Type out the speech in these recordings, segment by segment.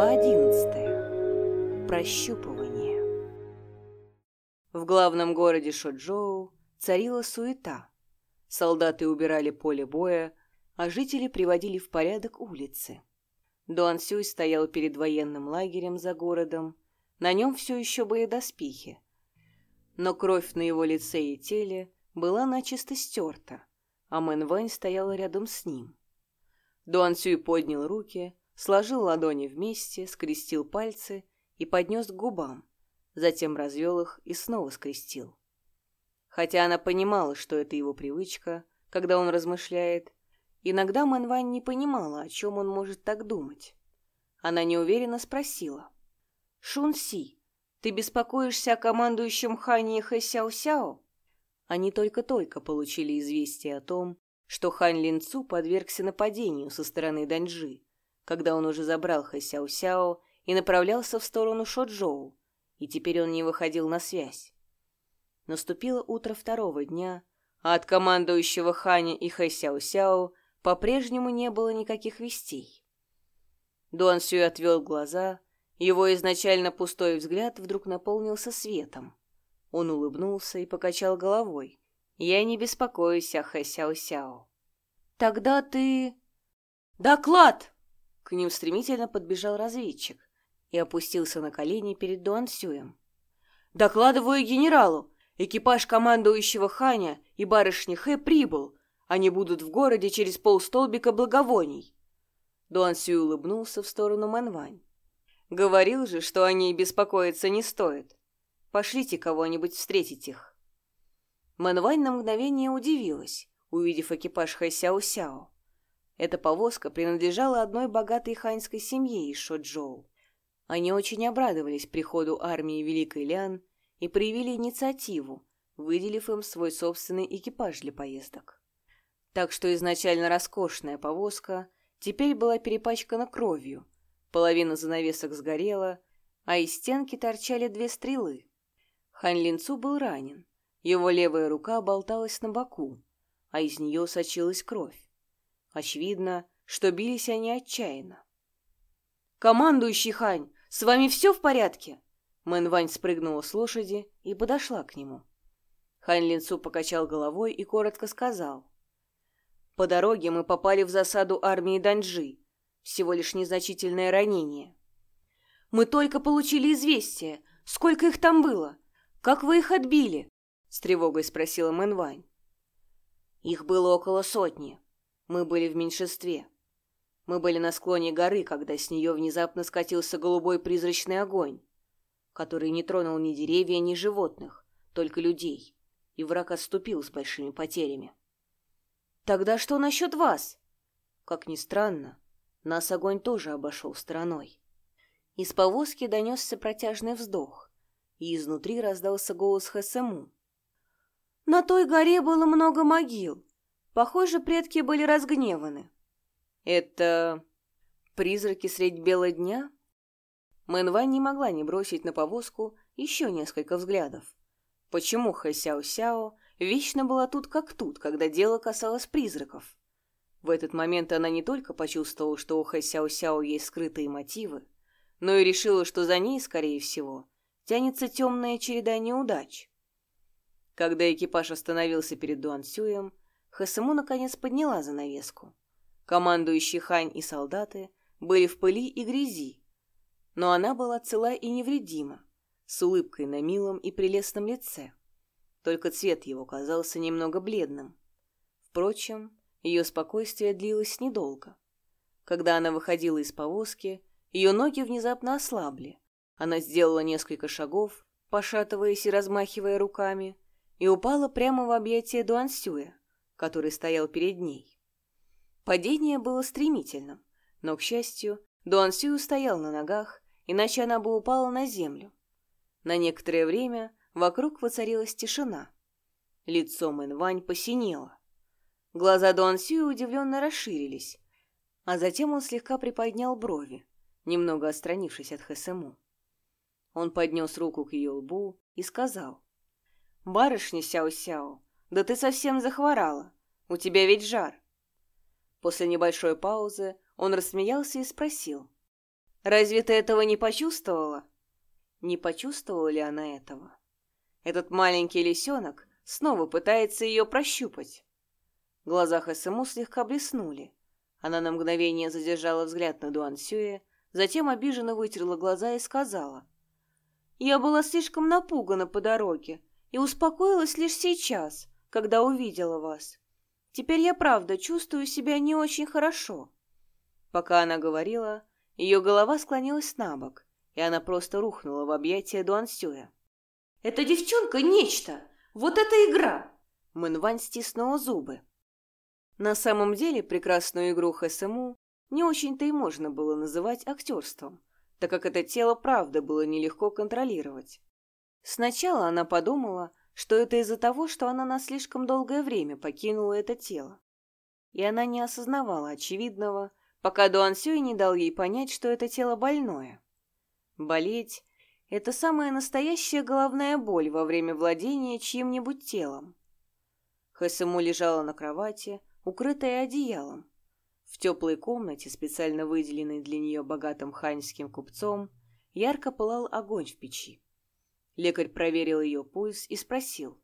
Глава одиннадцатая. Прощупывание. В главном городе Шоджоу царила суета. Солдаты убирали поле боя, а жители приводили в порядок улицы. Дуан Сюй стоял перед военным лагерем за городом. На нем все еще были доспехи. Но кровь на его лице и теле была начисто стерта, а Мэн Вэнь стояла рядом с ним. Дуан Сюй поднял руки, сложил ладони вместе, скрестил пальцы и поднес к губам, затем развел их и снова скрестил. Хотя она понимала, что это его привычка, когда он размышляет, иногда Мэнвань не понимала, о чем он может так думать. Она неуверенно спросила. «Шун Си, ты беспокоишься о командующем Хане Хэ Сяо Сяо?» Они только-только получили известие о том, что Хань Линцу подвергся нападению со стороны Даньжи, когда он уже забрал Хэ Сяо Сяо и направлялся в сторону Шоджоу, и теперь он не выходил на связь. Наступило утро второго дня, а от командующего Ханя и Хэ Сяо Сяо по-прежнему не было никаких вестей. Дуан Сюй отвел глаза, его изначально пустой взгляд вдруг наполнился светом. Он улыбнулся и покачал головой. «Я не беспокоюсь о Хэ Сяо Сяо». «Тогда ты...» «Доклад!» К ним стремительно подбежал разведчик и опустился на колени перед Дуан Сюем. «Докладываю генералу! Экипаж командующего Ханя и барышни Хэ прибыл. Они будут в городе через полстолбика благовоний. Дуан Сюй улыбнулся в сторону Манвань. Говорил же, что о ней беспокоиться не стоит. Пошлите кого-нибудь встретить их. Манвань на мгновение удивилась, увидев экипаж Хэ Сяо Сяо. Эта повозка принадлежала одной богатой ханьской семье из Шоджоу. Они очень обрадовались приходу армии Великой Лян и проявили инициативу, выделив им свой собственный экипаж для поездок. Так что изначально роскошная повозка теперь была перепачкана кровью, половина занавесок сгорела, а из стенки торчали две стрелы. Хань Линцу был ранен, его левая рука болталась на боку, а из нее сочилась кровь. Очевидно, что бились они отчаянно. «Командующий Хань, с вами все в порядке?» Мэн Вань спрыгнула с лошади и подошла к нему. Хань Линцу покачал головой и коротко сказал. «По дороге мы попали в засаду армии Даньжи. Всего лишь незначительное ранение. Мы только получили известие. Сколько их там было? Как вы их отбили?» С тревогой спросила Мэн Вань. «Их было около сотни. Мы были в меньшинстве. Мы были на склоне горы, когда с нее внезапно скатился голубой призрачный огонь который не тронул ни деревья, ни животных, только людей, и враг отступил с большими потерями. «Тогда что насчет вас?» Как ни странно, нас огонь тоже обошел стороной. Из повозки донесся протяжный вздох, и изнутри раздался голос ХСМУ. «На той горе было много могил. Похоже, предки были разгневаны». «Это призраки средь бела дня?» Мэнвань не могла не бросить на повозку еще несколько взглядов. Почему Хэ Сяо Сяо вечно была тут как тут, когда дело касалось призраков? В этот момент она не только почувствовала, что у Хэ Сяо Сяо есть скрытые мотивы, но и решила, что за ней, скорее всего, тянется темная череда неудач. Когда экипаж остановился перед Дуан Сюем, Хэсэму наконец подняла занавеску. Командующий Хань и солдаты были в пыли и грязи, но она была цела и невредима, с улыбкой на милом и прелестном лице. Только цвет его казался немного бледным. Впрочем, ее спокойствие длилось недолго. Когда она выходила из повозки, ее ноги внезапно ослабли. Она сделала несколько шагов, пошатываясь и размахивая руками, и упала прямо в объятия Дуансюя, который стоял перед ней. Падение было стремительным, но, к счастью, Дуансю стоял на ногах, иначе она бы упала на землю. На некоторое время вокруг воцарилась тишина. Лицо Мэнвань посинело. Глаза Дуансю удивленно расширились, а затем он слегка приподнял брови, немного отстранившись от ХСМУ. Он поднес руку к ее лбу и сказал. «Барышня Сяо-Сяо, да ты совсем захворала. У тебя ведь жар». После небольшой паузы он рассмеялся и спросил. Разве ты этого не почувствовала? Не почувствовала ли она этого? Этот маленький лисенок снова пытается ее прощупать. В глазах СМУ слегка блеснули. Она на мгновение задержала взгляд на Дуан Сюэ, затем обиженно вытерла глаза и сказала. «Я была слишком напугана по дороге и успокоилась лишь сейчас, когда увидела вас. Теперь я правда чувствую себя не очень хорошо». Пока она говорила, ее голова склонилась на бок, и она просто рухнула в объятия Дуан Сюэ. «Эта девчонка — нечто! Вот это игра!» Мэнвань стиснула зубы. На самом деле прекрасную игру ХСМУ не очень-то и можно было называть актерством, так как это тело правда было нелегко контролировать. Сначала она подумала, что это из-за того, что она на слишком долгое время покинула это тело. И она не осознавала очевидного, пока Дуан Сюй не дал ей понять, что это тело больное. Болеть — это самая настоящая головная боль во время владения чьим-нибудь телом. Хэсэму лежала на кровати, укрытая одеялом. В теплой комнате, специально выделенной для нее богатым ханьским купцом, ярко пылал огонь в печи. Лекарь проверил ее пульс и спросил.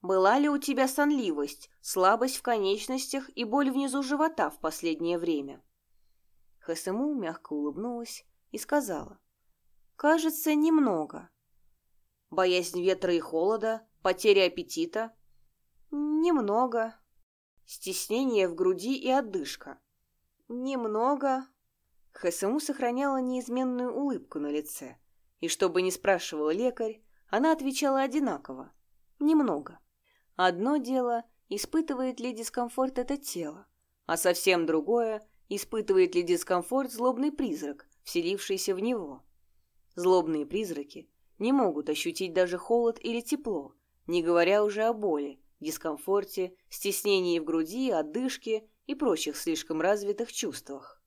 «Была ли у тебя сонливость, слабость в конечностях и боль внизу живота в последнее время?» Хасему мягко улыбнулась и сказала. «Кажется, немного». «Боязнь ветра и холода, потеря аппетита?» «Немного», стеснение в груди и отдышка. Немного. ХСМУ сохраняла неизменную улыбку на лице, и чтобы не спрашивал лекарь, она отвечала одинаково. Немного. Одно дело, испытывает ли дискомфорт это тело, а совсем другое, испытывает ли дискомфорт злобный призрак, вселившийся в него. Злобные призраки не могут ощутить даже холод или тепло, не говоря уже о боли, дискомфорте, стеснении в груди, отдышке и прочих слишком развитых чувствах.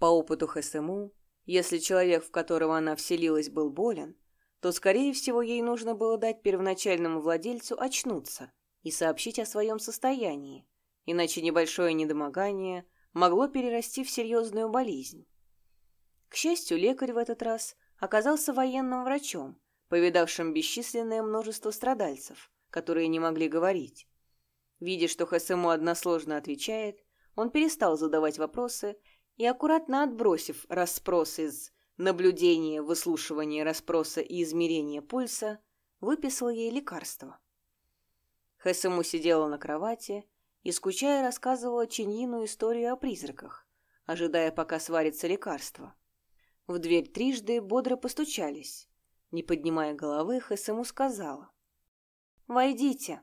По опыту ХСМУ, если человек, в которого она вселилась, был болен, то, скорее всего, ей нужно было дать первоначальному владельцу очнуться и сообщить о своем состоянии, иначе небольшое недомогание могло перерасти в серьезную болезнь. К счастью, лекарь в этот раз оказался военным врачом, повидавшим бесчисленное множество страдальцев, которые не могли говорить. Видя, что ХСМУ односложно отвечает, он перестал задавать вопросы и, аккуратно отбросив расспрос из наблюдения, выслушивания расспроса и измерения пульса, выписал ей лекарство. Хэсэму сидела на кровати и, скучая, рассказывала Чиньину историю о призраках, ожидая, пока сварится лекарство. В дверь трижды бодро постучались. Не поднимая головы, Хэсэму сказала. «Войдите».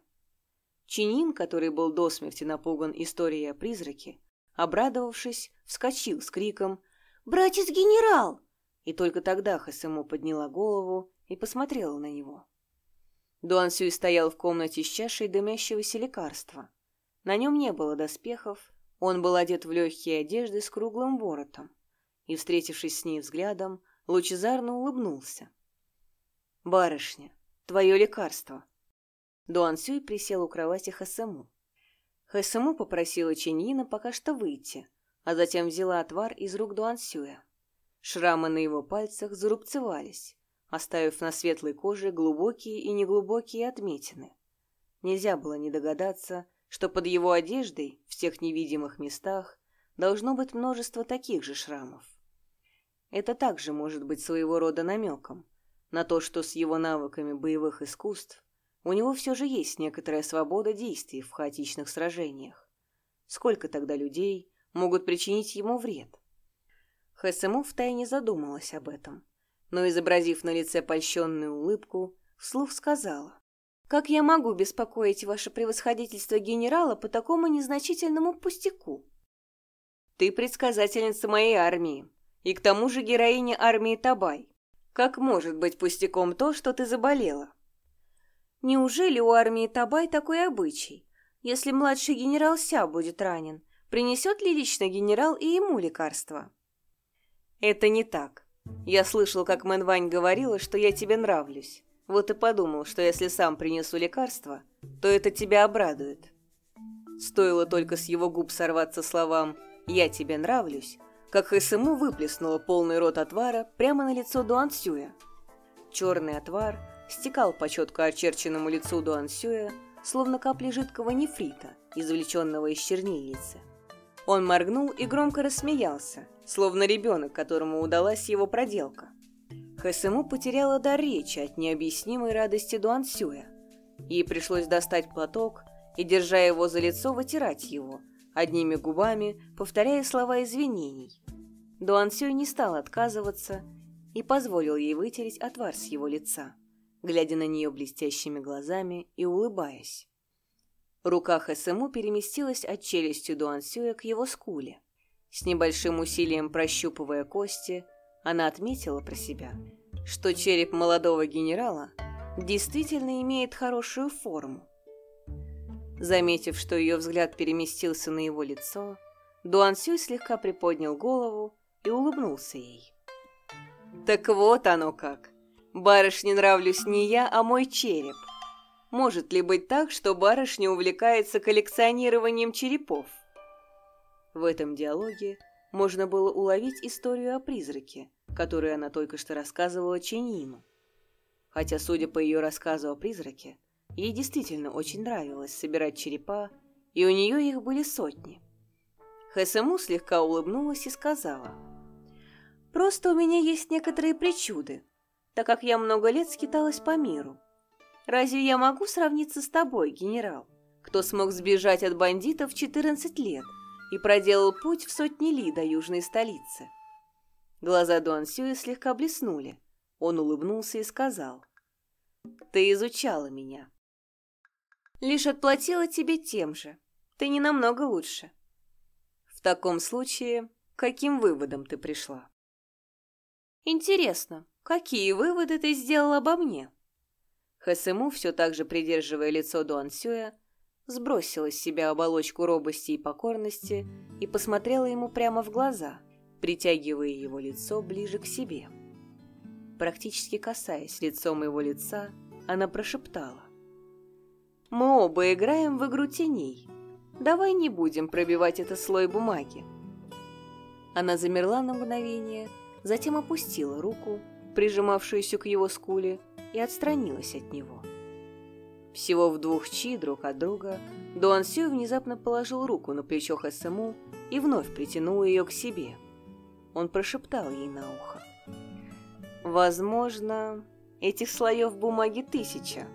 Чинин, который был до смерти напуган историей о призраке, обрадовавшись, вскочил с криком «Братец-генерал!» И только тогда Хасему подняла голову и посмотрела на него. Дуан Сюй стоял в комнате с чашей дымящегося лекарства. На нем не было доспехов, он был одет в легкие одежды с круглым воротом и, встретившись с ней взглядом, лучезарно улыбнулся. «Барышня, твое лекарство!» Дуан Сюй присел у кровати Хасему. Хасему попросила Чиньина пока что выйти, а затем взяла отвар из рук Дуан Сюя. Шрамы на его пальцах зарубцевались, оставив на светлой коже глубокие и неглубокие отметины. Нельзя было не догадаться, что под его одеждой, в тех невидимых местах, должно быть множество таких же шрамов. Это также может быть своего рода намеком на то, что с его навыками боевых искусств у него все же есть некоторая свобода действий в хаотичных сражениях. Сколько тогда людей могут причинить ему вред? Хэсэму втайне задумалась об этом, но, изобразив на лице польщенную улыбку, вслух сказала. «Как я могу беспокоить ваше превосходительство генерала по такому незначительному пустяку?» «Ты предсказательница моей армии, и к тому же героиня армии Табай. Как может быть пустяком то, что ты заболела?» Неужели у армии Табай такой обычай? Если младший генерал Ся будет ранен, принесет ли лично генерал и ему лекарство? Это не так. Я слышал, как Мэн Вань говорила, что я тебе нравлюсь. Вот и подумал, что если сам принесу лекарство, то это тебя обрадует. Стоило только с его губ сорваться словам «я тебе нравлюсь», как Хэсэму выплеснула полный рот отвара прямо на лицо Дуан Сюя. Черный отвар стекал по четко очерченному лицу Дуан Сюя, словно капли жидкого нефрита, извлеченного из чернильницы. Он моргнул и громко рассмеялся, словно ребенок, которому удалась его проделка. Хэсэму потеряла дар речи от необъяснимой радости Дуан Сюя. Ей пришлось достать платок и, держа его за лицо, вытирать его, одними губами повторяя слова извинений. Дуан Сюй не стал отказываться и позволил ей вытереть отвар с его лица, глядя на нее блестящими глазами и улыбаясь. Рука Хэсэму переместилась от челюсти Дуан Сюя к его скуле. С небольшим усилием прощупывая кости, она отметила про себя, что череп молодого генерала действительно имеет хорошую форму. Заметив, что ее взгляд переместился на его лицо, Дуан Сюй слегка приподнял голову и улыбнулся ей. «Так вот оно как! Барышне нравлюсь не я, а мой череп!» Может ли быть так, что барышня увлекается коллекционированием черепов? В этом диалоге можно было уловить историю о призраке, которую она только что рассказывала Ченину. Хотя, судя по ее рассказу о призраке, ей действительно очень нравилось собирать черепа, и у нее их были сотни. Хэсэму слегка улыбнулась и сказала, «Просто у меня есть некоторые причуды, так как я много лет скиталась по миру. Разве я могу сравниться с тобой, генерал, кто смог сбежать от бандитов в 14 лет и проделал путь в сотни ли до южной столицы?» Глаза Дуан Сюэ слегка блеснули. Он улыбнулся и сказал, «Ты изучала меня». «Лишь отплатила тебе тем же. Ты не намного лучше». «В таком случае, каким выводом ты пришла?» «Интересно, какие выводы ты сделал обо мне?» Хэсэму, все так же придерживая лицо Дуан Сюя, сбросила с себя оболочку робости и покорности и посмотрела ему прямо в глаза, притягивая его лицо ближе к себе. Практически касаясь лицом его лица, она прошептала. «Мы оба играем в игру теней. Давай не будем пробивать этот слой бумаги». Она замерла на мгновение, затем опустила руку, прижимавшуюся к его скуле, и отстранилась от него. Всего в двух чи друг от друга Дуан Сю внезапно положил руку на плечо Хэсэму и вновь притянул ее к себе. Он прошептал ей на ухо. «Возможно, этих слоев бумаги тысяча.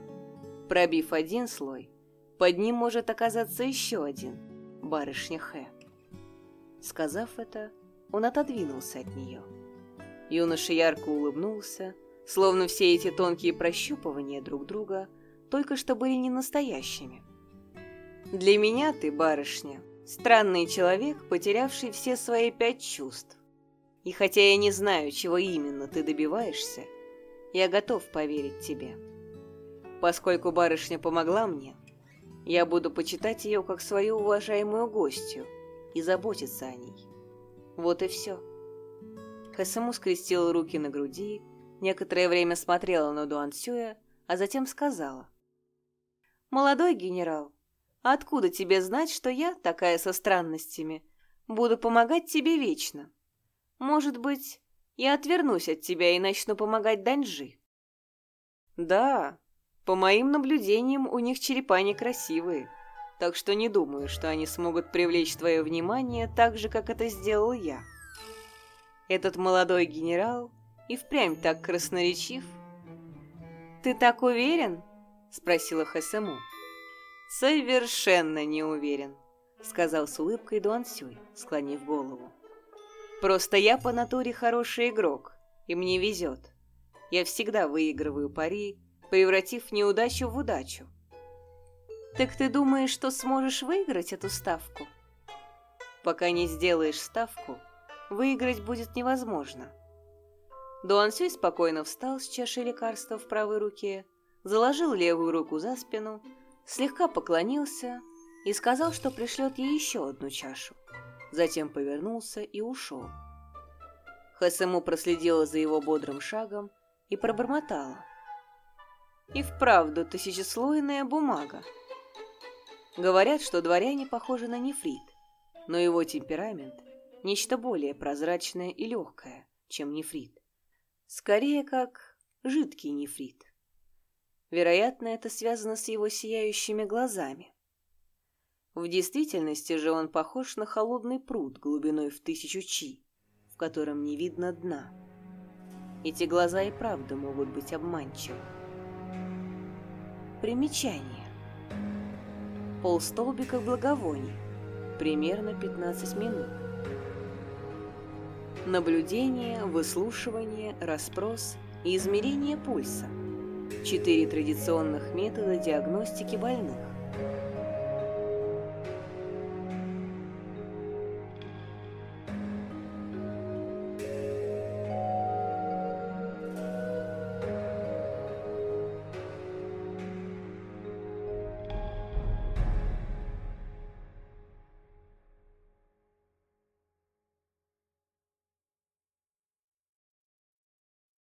Пробив один слой, под ним может оказаться еще один, барышня Хэ». Сказав это, он отодвинулся от нее. Юноша ярко улыбнулся, Словно все эти тонкие прощупывания друг друга только что были не настоящими. Для меня ты, барышня, странный человек, потерявший все свои пять чувств. И хотя я не знаю, чего именно ты добиваешься, я готов поверить тебе. Поскольку барышня помогла мне, я буду почитать ее как свою уважаемую гостью и заботиться о ней. Вот и все. Хасаму скрестил руки на груди Некоторое время смотрела на Дуан Сюя, а затем сказала. «Молодой генерал, откуда тебе знать, что я, такая со странностями, буду помогать тебе вечно? Может быть, я отвернусь от тебя и начну помогать Даньжи?» «Да, по моим наблюдениям, у них черепа некрасивые, так что не думаю, что они смогут привлечь твое внимание так же, как это сделал я». Этот молодой генерал и впрямь так красноречив. «Ты так уверен?» — спросила Хэсэму. «Совершенно не уверен», — сказал с улыбкой Дуан Сюй, склонив голову. «Просто я по натуре хороший игрок, и мне везет. Я всегда выигрываю пари, превратив неудачу в удачу». «Так ты думаешь, что сможешь выиграть эту ставку?» «Пока не сделаешь ставку, выиграть будет невозможно», Дуан Сюй спокойно встал с чашей лекарства в правой руке, заложил левую руку за спину, слегка поклонился и сказал, что пришлет ей еще одну чашу. Затем повернулся и ушел. Хэсэму проследила за его бодрым шагом и пробормотала. «И вправду тысячеслойная бумага. Говорят, что дворяне похожи на нефрит, но его темперамент Нечто более прозрачное и легкое, чем нефрит. Скорее, как жидкий нефрит. Вероятно, это связано с его сияющими глазами. В действительности же он похож на холодный пруд глубиной в тысячу чи, в котором не видно дна. Эти глаза и правда могут быть обманчивы. Примечание. Полстолбика благовоний. Примерно 15 минут. Наблюдение, выслушивание, расспрос и измерение пульса. Четыре традиционных метода диагностики больных.